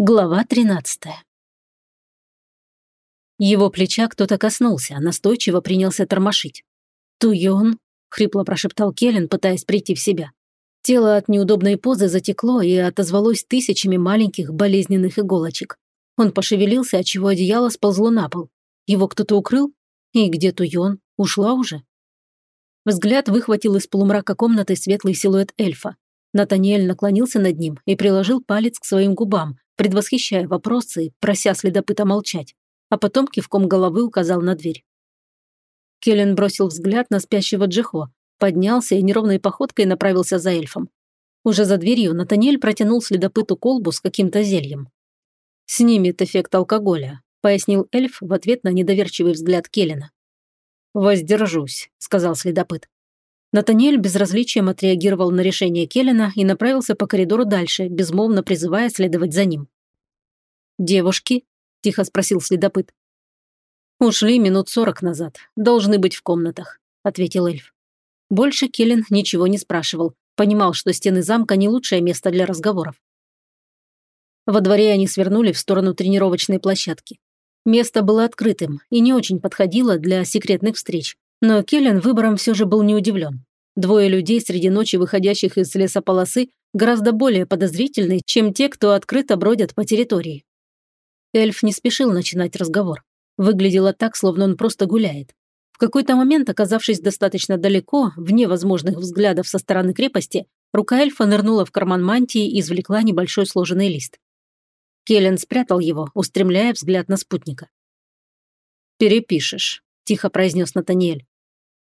Глава 13 Его плеча кто-то коснулся, а настойчиво принялся тормошить. «Туйон?» – хрипло прошептал Келлен, пытаясь прийти в себя. Тело от неудобной позы затекло и отозвалось тысячами маленьких болезненных иголочек. Он пошевелился, отчего одеяло сползло на пол. Его кто-то укрыл? И где Туйон? Ушла уже? Взгляд выхватил из полумрака комнаты светлый силуэт эльфа. Натаниэль наклонился над ним и приложил палец к своим губам, предвосхищая вопросы, прося следопыта молчать, а потом кивком головы указал на дверь. Келлен бросил взгляд на спящего Джихо, поднялся и неровной походкой направился за эльфом. Уже за дверью Натаниэль протянул следопыту колбу с каким-то зельем. «Снимет эффект алкоголя», – пояснил эльф в ответ на недоверчивый взгляд Келлена. «Воздержусь», – сказал следопыт. Натаниэль безразличием отреагировал на решение Келлена и направился по коридору дальше, безмолвно призывая следовать за ним. «Девушки?» – тихо спросил следопыт. «Ушли минут сорок назад. Должны быть в комнатах», – ответил эльф. Больше Келлен ничего не спрашивал. Понимал, что стены замка не лучшее место для разговоров. Во дворе они свернули в сторону тренировочной площадки. Место было открытым и не очень подходило для секретных встреч, но Келлен выбором все же был не удивлен. Двое людей среди ночи, выходящих из лесополосы, гораздо более подозрительны, чем те, кто открыто бродят по территории. Эльф не спешил начинать разговор. Выглядело так, словно он просто гуляет. В какой-то момент, оказавшись достаточно далеко, вне возможных взглядов со стороны крепости, рука эльфа нырнула в карман мантии и извлекла небольшой сложенный лист. Келлен спрятал его, устремляя взгляд на спутника. «Перепишешь», – тихо произнес Натаниэль.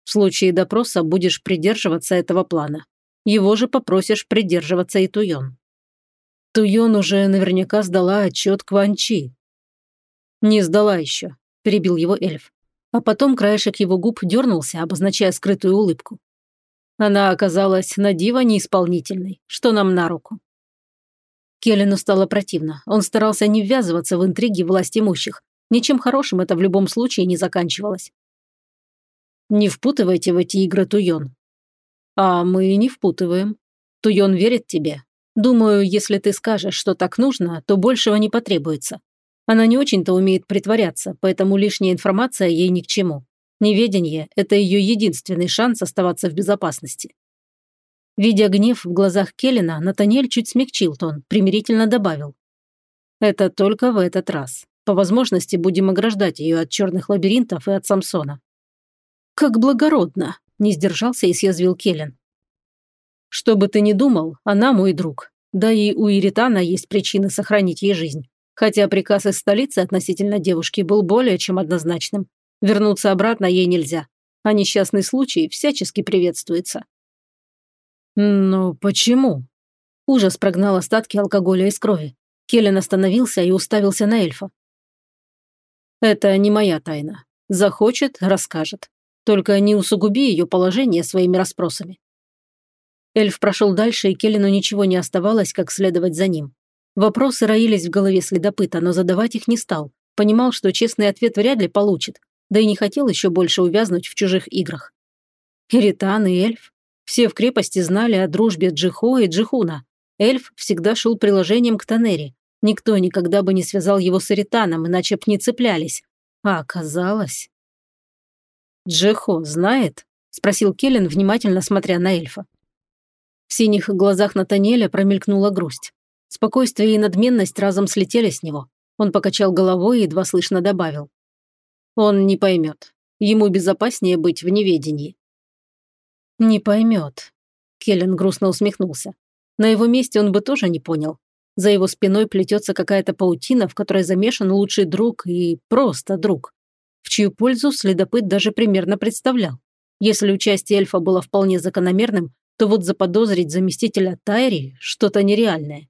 В случае допроса будешь придерживаться этого плана. Его же попросишь придерживаться и Туйон. Туйон уже наверняка сдала отчет Кванчи. Не сдала еще, перебил его эльф. А потом краешек его губ дернулся, обозначая скрытую улыбку. Она оказалась на диво неисполнительной, что нам на руку. Келлену стало противно. Он старался не ввязываться в интриги власть имущих. Ничем хорошим это в любом случае не заканчивалось. Не впутывайте в эти игры Туйон. А мы не впутываем. Туйон верит тебе. Думаю, если ты скажешь, что так нужно, то большего не потребуется. Она не очень-то умеет притворяться, поэтому лишняя информация ей ни к чему. Неведение – это ее единственный шанс оставаться в безопасности. Видя гнев в глазах Келлина, Натаниэль чуть смягчил тон, примирительно добавил. «Это только в этот раз. По возможности будем ограждать ее от черных лабиринтов и от Самсона. «Как благородно!» – не сдержался и съязвил Келлен. «Что бы ты ни думал, она мой друг. Да и у Иритана есть причины сохранить ей жизнь. Хотя приказ из столицы относительно девушки был более чем однозначным. Вернуться обратно ей нельзя, а несчастный случай всячески приветствуется». «Но почему?» Ужас прогнал остатки алкоголя из крови. Келлен остановился и уставился на эльфа. «Это не моя тайна. Захочет – расскажет. Только не усугуби ее положение своими расспросами. Эльф прошел дальше, и Келлину ничего не оставалось, как следовать за ним. Вопросы роились в голове следопыта, но задавать их не стал. Понимал, что честный ответ вряд ли получит, да и не хотел еще больше увязнуть в чужих играх. Иритан и эльф. Все в крепости знали о дружбе Джихо и Джихуна. Эльф всегда шел приложением к Танери. Никто никогда бы не связал его с Иританом, иначе б не цеплялись. А оказалось... «Джехо знает?» – спросил Келлен, внимательно смотря на эльфа. В синих глазах Натаниэля промелькнула грусть. Спокойствие и надменность разом слетели с него. Он покачал головой и едва слышно добавил. «Он не поймет. Ему безопаснее быть в неведении». «Не поймет», – Келлен грустно усмехнулся. На его месте он бы тоже не понял. За его спиной плетется какая-то паутина, в которой замешан лучший друг и просто друг в чью пользу следопыт даже примерно представлял. Если участие эльфа было вполне закономерным, то вот заподозрить заместителя Тайри – что-то нереальное.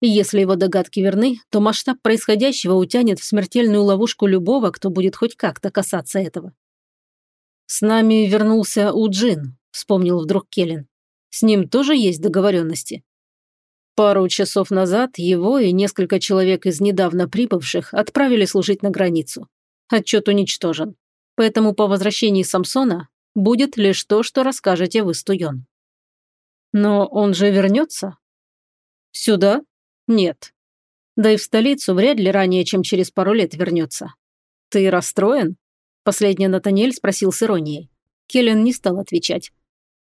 И если его догадки верны, то масштаб происходящего утянет в смертельную ловушку любого, кто будет хоть как-то касаться этого. «С нами вернулся Уджин», – вспомнил вдруг Келлен. «С ним тоже есть договоренности?» Пару часов назад его и несколько человек из недавно прибывших отправили служить на границу. Отчет уничтожен. Поэтому по возвращении Самсона будет лишь то, что расскажете вы, Стуен. Но он же вернется? Сюда? Нет. Да и в столицу вряд ли ранее, чем через пару лет вернется. Ты расстроен? Последний Натаниэль спросил с иронией. Келлен не стал отвечать.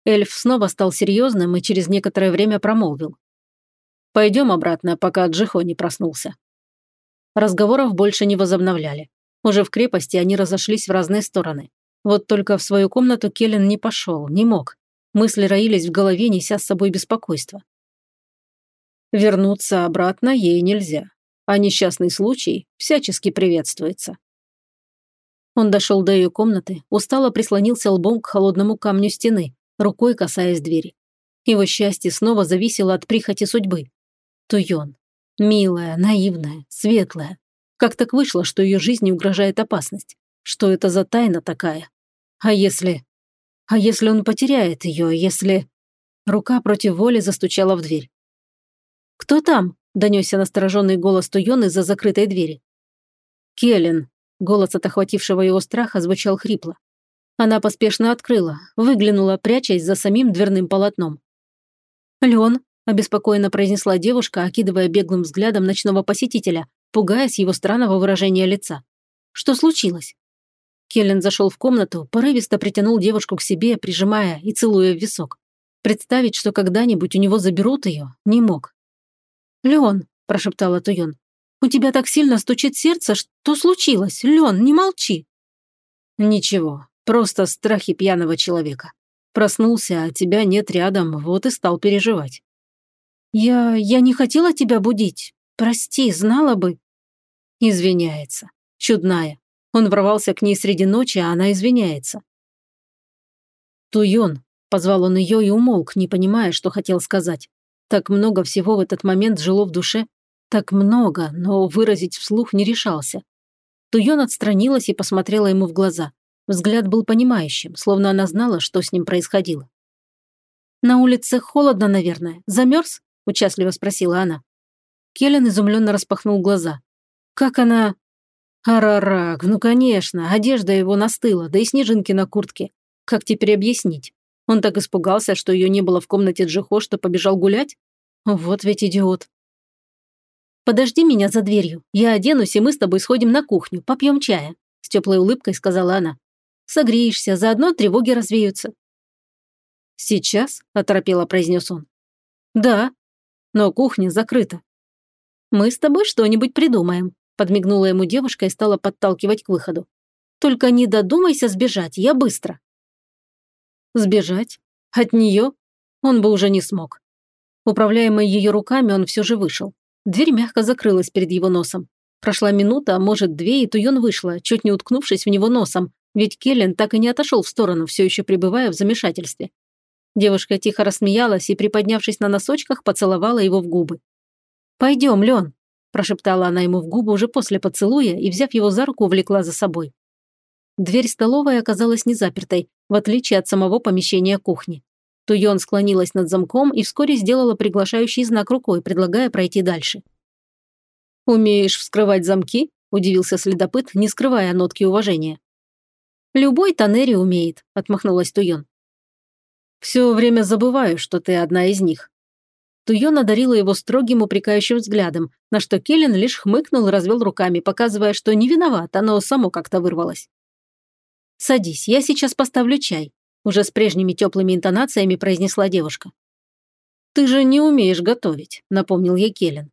Эльф снова стал серьезным и через некоторое время промолвил. «Пойдем обратно, пока Джихо не проснулся». Разговоров больше не возобновляли. Уже в крепости они разошлись в разные стороны. Вот только в свою комнату Келлен не пошел, не мог. Мысли роились в голове, неся с собой беспокойство. Вернуться обратно ей нельзя, а несчастный случай всячески приветствуется. Он дошел до ее комнаты, устало прислонился лбом к холодному камню стены, рукой касаясь двери. Его счастье снова зависело от прихоти судьбы. Туйон. Милая, наивная, светлая. Как так вышло, что ее жизни угрожает опасность? Что это за тайна такая? А если... А если он потеряет ее, если... Рука против воли застучала в дверь. «Кто там?» – донесся настороженный голос Туйон из-за закрытой двери. «Келлен», – голос от охватившего его страха звучал хрипло. Она поспешно открыла, выглянула, прячась за самим дверным полотном. «Лен», – обеспокоенно произнесла девушка, окидывая беглым взглядом ночного посетителя, пугаясь его странного выражения лица. «Что случилось?» Келлен зашел в комнату, порывисто притянул девушку к себе, прижимая и целуя в висок. Представить, что когда-нибудь у него заберут ее, не мог. «Леон», – прошептала Туйон, – «у тебя так сильно стучит сердце, что случилось? Леон, не молчи!» «Ничего, просто страхи пьяного человека. Проснулся, а тебя нет рядом, вот и стал переживать». «Я... я не хотела тебя будить. Прости, знала бы». Извиняется. Чудная. Он ворвался к ней среди ночи, а она извиняется. «Туйон», – позвал он ее и умолк, не понимая, что хотел сказать. Так много всего в этот момент жило в душе. Так много, но выразить вслух не решался. Туйон отстранилась и посмотрела ему в глаза. Взгляд был понимающим, словно она знала, что с ним происходило. «На улице холодно, наверное. Замерз?» – участливо спросила она. Келлен изумленно распахнул глаза. «Как она...» Арарак, ну конечно, одежда его настыла, да и снежинки на куртке. Как теперь объяснить? Он так испугался, что ее не было в комнате Джихо, что побежал гулять? Вот ведь идиот. «Подожди меня за дверью. Я оденусь, и мы с тобой сходим на кухню, попьем чая», с теплой улыбкой сказала она. «Согреешься, заодно тревоги развеются». «Сейчас?» – оторопело произнес он. «Да, но кухня закрыта». «Мы с тобой что-нибудь придумаем», Подмигнула ему девушка и стала подталкивать к выходу. «Только не додумайся сбежать, я быстро». Сбежать? От нее? Он бы уже не смог. Управляемый ее руками, он все же вышел. Дверь мягко закрылась перед его носом. Прошла минута, а может две, и Туйон вышла, чуть не уткнувшись в него носом, ведь Келлен так и не отошел в сторону, все еще пребывая в замешательстве. Девушка тихо рассмеялась и, приподнявшись на носочках, поцеловала его в губы. «Пойдем, Лен», прошептала она ему в губы уже после поцелуя и, взяв его за руку, увлекла за собой. Дверь столовой оказалась не запертой, в отличие от самого помещения кухни. Туйон склонилась над замком и вскоре сделала приглашающий знак рукой, предлагая пройти дальше. «Умеешь вскрывать замки?» – удивился следопыт, не скрывая нотки уважения. «Любой Танери умеет», – отмахнулась Туйон. «Все время забываю, что ты одна из них», Туйон одарила его строгим упрекающим взглядом, на что Келлен лишь хмыкнул и развел руками, показывая, что не виноват, оно само как-то вырвалось. «Садись, я сейчас поставлю чай», – уже с прежними теплыми интонациями произнесла девушка. «Ты же не умеешь готовить», – напомнил ей Келлен.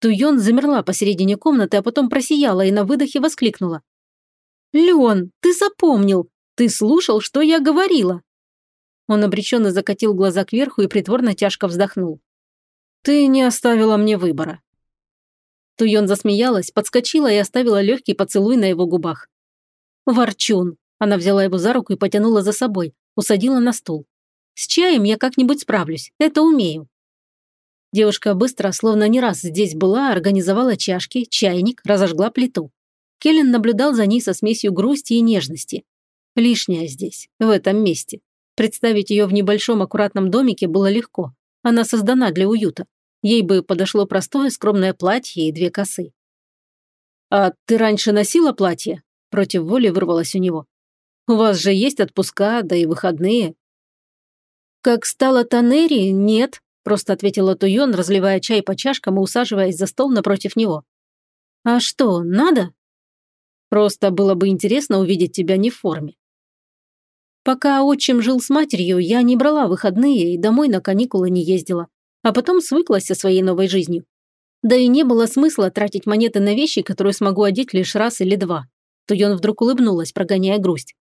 Туйон замерла посередине комнаты, а потом просияла и на выдохе воскликнула. «Леон, ты запомнил! Ты слушал, что я говорила!» Он обреченно закатил глаза кверху и притворно тяжко вздохнул. «Ты не оставила мне выбора». Туйон засмеялась, подскочила и оставила легкий поцелуй на его губах. «Ворчун!» Она взяла его за руку и потянула за собой, усадила на стул. «С чаем я как-нибудь справлюсь, это умею». Девушка быстро, словно не раз здесь была, организовала чашки, чайник, разожгла плиту. Келлен наблюдал за ней со смесью грусти и нежности. Лишняя здесь, в этом месте. Представить ее в небольшом аккуратном домике было легко. Она создана для уюта. Ей бы подошло простое скромное платье и две косы. «А ты раньше носила платье?» Против воли вырвалось у него. «У вас же есть отпуска, да и выходные». «Как стало Танери, нет», просто ответила Туйон, разливая чай по чашкам и усаживаясь за стол напротив него. «А что, надо?» «Просто было бы интересно увидеть тебя не в форме». Пока отчим жил с матерью, я не брала выходные и домой на каникулы не ездила, а потом свыклась со своей новой жизнью. Да и не было смысла тратить монеты на вещи, которые смогу одеть лишь раз или два. Туйон вдруг улыбнулась, прогоняя грусть.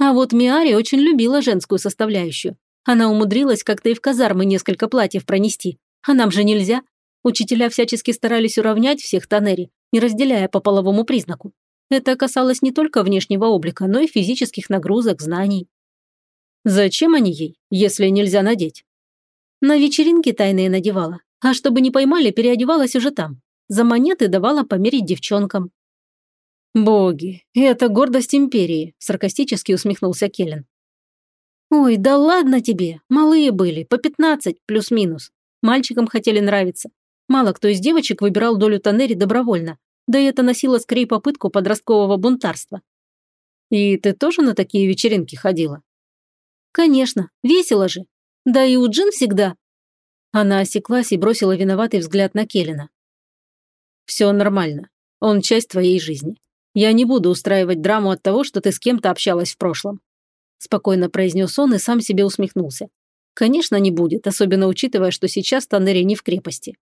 А вот Миари очень любила женскую составляющую. Она умудрилась как-то и в казармы несколько платьев пронести. А нам же нельзя. Учителя всячески старались уравнять всех Танери, не разделяя по половому признаку. Это касалось не только внешнего облика, но и физических нагрузок, знаний. Зачем они ей, если нельзя надеть? На вечеринке тайные надевала, а чтобы не поймали, переодевалась уже там. За монеты давала померить девчонкам. «Боги, это гордость империи», – саркастически усмехнулся Келлен. «Ой, да ладно тебе, малые были, по пятнадцать плюс-минус. Мальчикам хотели нравиться. Мало кто из девочек выбирал долю Танери добровольно, да и это носило скорее попытку подросткового бунтарства. И ты тоже на такие вечеринки ходила? Конечно, весело же. Да и у Джин всегда. Она осеклась и бросила виноватый взгляд на Келлина. Все нормально. Он часть твоей жизни. Я не буду устраивать драму от того, что ты с кем-то общалась в прошлом. Спокойно произнес он и сам себе усмехнулся. Конечно, не будет, особенно учитывая, что сейчас Танери не в крепости.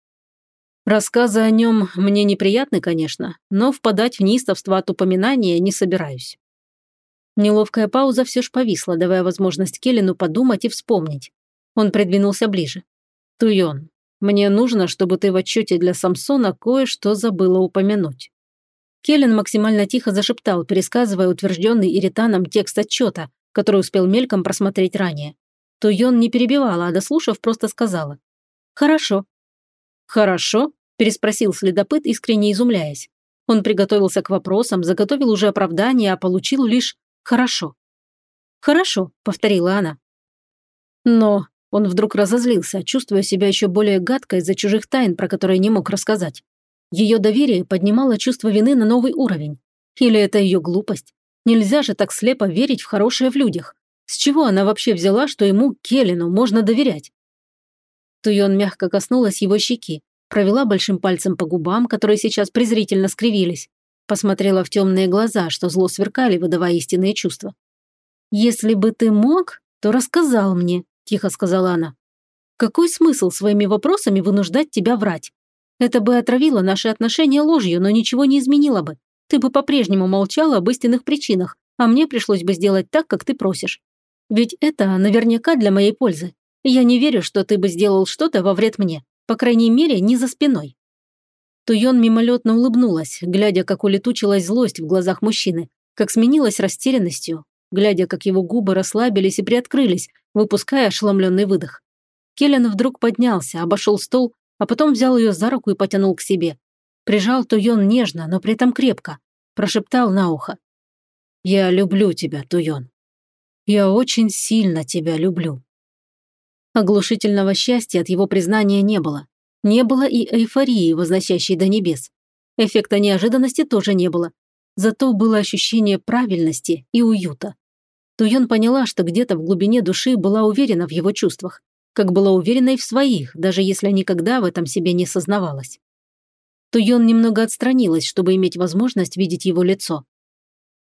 Рассказы о нем мне неприятны, конечно, но впадать в неистовство от упоминания не собираюсь. Неловкая пауза все ж повисла, давая возможность Келлину подумать и вспомнить. Он придвинулся ближе. «Туйон, мне нужно, чтобы ты в отчете для Самсона кое-что забыла упомянуть». Келлен максимально тихо зашептал, пересказывая утвержденный Иританом текст отчета, который успел мельком просмотреть ранее. Туйон не перебивала, а дослушав, просто сказала. «Хорошо, «Хорошо?» – переспросил следопыт, искренне изумляясь. Он приготовился к вопросам, заготовил уже оправдание, а получил лишь «хорошо». «Хорошо», – повторила она. Но он вдруг разозлился, чувствуя себя еще более гадко из-за чужих тайн, про которые не мог рассказать. Ее доверие поднимало чувство вины на новый уровень. Или это ее глупость? Нельзя же так слепо верить в хорошее в людях. С чего она вообще взяла, что ему, Келлину, можно доверять? Туйон мягко коснулась его щеки, провела большим пальцем по губам, которые сейчас презрительно скривились, посмотрела в темные глаза, что зло сверкали, выдавая истинные чувства. «Если бы ты мог, то рассказал мне», – тихо сказала она. «Какой смысл своими вопросами вынуждать тебя врать? Это бы отравило наши отношения ложью, но ничего не изменило бы. Ты бы по-прежнему молчала об истинных причинах, а мне пришлось бы сделать так, как ты просишь. Ведь это наверняка для моей пользы. Я не верю, что ты бы сделал что-то во вред мне, по крайней мере, не за спиной». Туйон мимолетно улыбнулась, глядя, как улетучилась злость в глазах мужчины, как сменилась растерянностью, глядя, как его губы расслабились и приоткрылись, выпуская ошеломленный выдох. Келлен вдруг поднялся, обошел стол, а потом взял ее за руку и потянул к себе. Прижал Туйон нежно, но при этом крепко. Прошептал на ухо. «Я люблю тебя, Туйон. Я очень сильно тебя люблю». Оглушительного счастья от его признания не было. Не было и эйфории, возносящей до небес. Эффекта неожиданности тоже не было. Зато было ощущение правильности и уюта. Туйон поняла, что где-то в глубине души была уверена в его чувствах, как была уверена и в своих, даже если никогда в этом себе не сознавалась. Туйон немного отстранилась, чтобы иметь возможность видеть его лицо.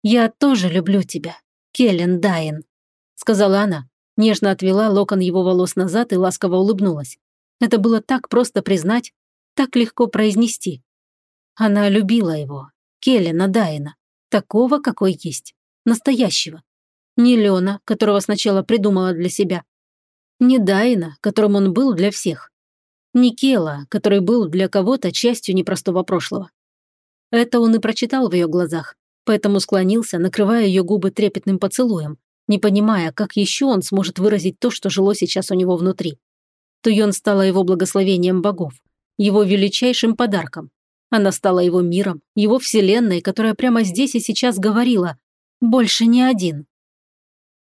«Я тоже люблю тебя, Келлен Дайен», — сказала она. Нежно отвела локон его волос назад и ласково улыбнулась. Это было так просто признать, так легко произнести. Она любила его, Келлина Дайна, такого, какой есть, настоящего. Не Лена, которого сначала придумала для себя. Не Дайна, которым он был для всех. Не Кела, который был для кого-то частью непростого прошлого. Это он и прочитал в ее глазах, поэтому склонился, накрывая ее губы трепетным поцелуем, не понимая, как еще он сможет выразить то, что жило сейчас у него внутри. Туйон стала его благословением богов, его величайшим подарком. Она стала его миром, его вселенной, которая прямо здесь и сейчас говорила «больше не один».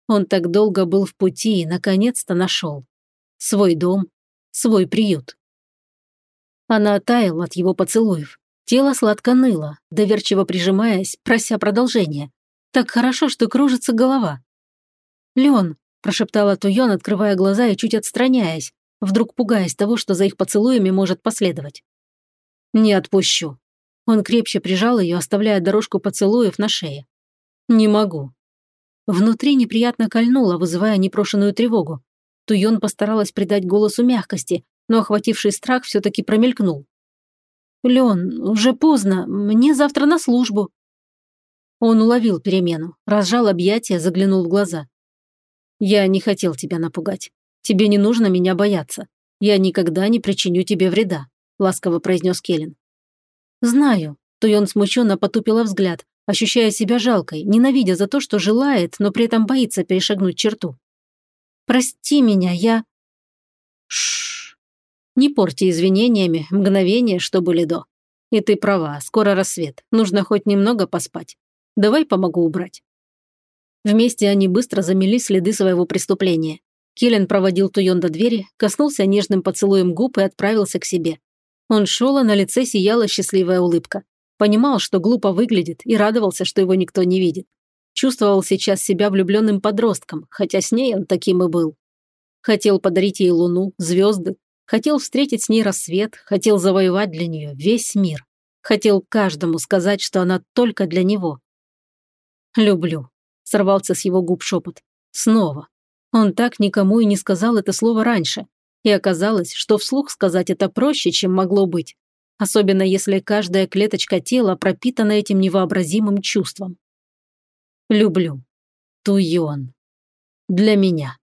Он так долго был в пути и наконец-то нашел. Свой дом, свой приют. Она таяла от его поцелуев. Тело сладко ныло, доверчиво прижимаясь, прося продолжения. Так хорошо, что кружится голова. «Лен», – прошептала Туйон, открывая глаза и чуть отстраняясь, вдруг пугаясь того, что за их поцелуями может последовать. «Не отпущу». Он крепче прижал ее, оставляя дорожку поцелуев на шее. «Не могу». Внутри неприятно кольнуло, вызывая непрошенную тревогу. Туйон постаралась придать голосу мягкости, но охвативший страх все-таки промелькнул. «Лен, уже поздно, мне завтра на службу». Он уловил перемену, разжал объятия, заглянул в глаза. «Я не хотел тебя напугать. Тебе не нужно меня бояться. Я никогда не причиню тебе вреда», – ласково произнес Келлен. «Знаю», – Туйон смущенно потупила взгляд, ощущая себя жалкой, ненавидя за то, что желает, но при этом боится перешагнуть черту. «Прости меня, я...» Шш. Не порти извинениями мгновение, что были до. И ты права, скоро рассвет, нужно хоть немного поспать. Давай помогу убрать. Вместе они быстро замели следы своего преступления. Киллен проводил Туйон до двери, коснулся нежным поцелуем губ и отправился к себе. Он шел, а на лице сияла счастливая улыбка. Понимал, что глупо выглядит, и радовался, что его никто не видит. Чувствовал сейчас себя влюбленным подростком, хотя с ней он таким и был. Хотел подарить ей луну, звезды, хотел встретить с ней рассвет, хотел завоевать для нее весь мир. Хотел каждому сказать, что она только для него. «Люблю», – сорвался с его губ шепот. «Снова». Он так никому и не сказал это слово раньше. И оказалось, что вслух сказать это проще, чем могло быть. Особенно если каждая клеточка тела пропитана этим невообразимым чувством. Люблю. Туйон. Для меня.